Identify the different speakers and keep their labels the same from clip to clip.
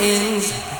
Speaker 1: is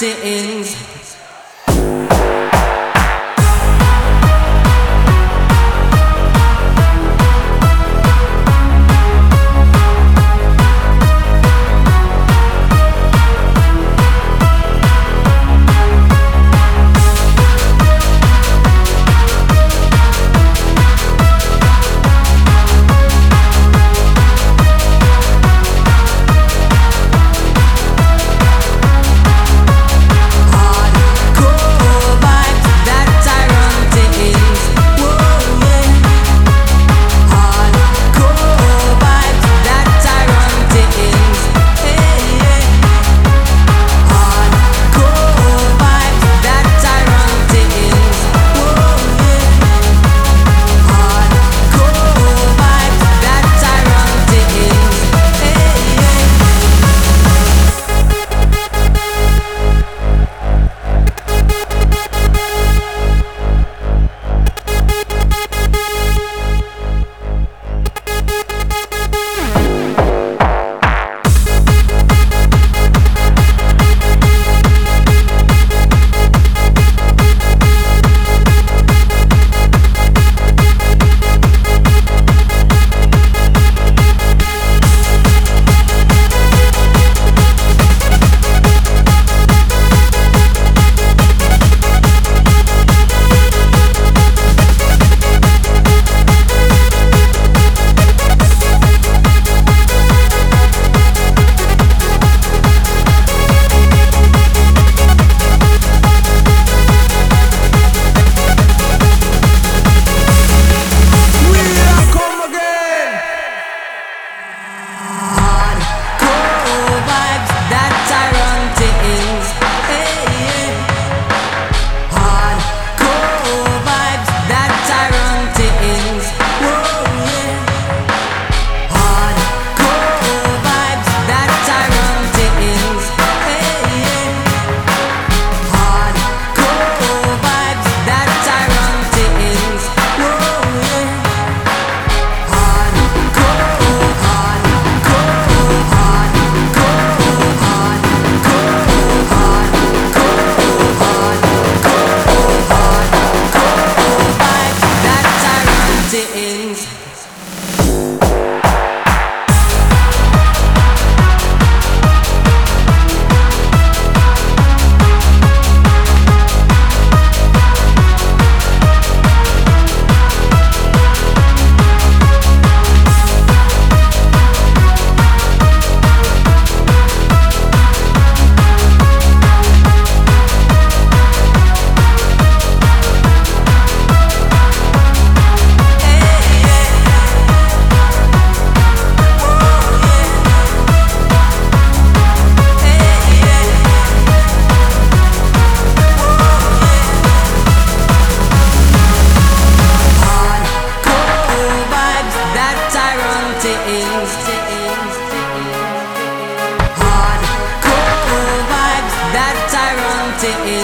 Speaker 1: tyrantings. Tyrantings.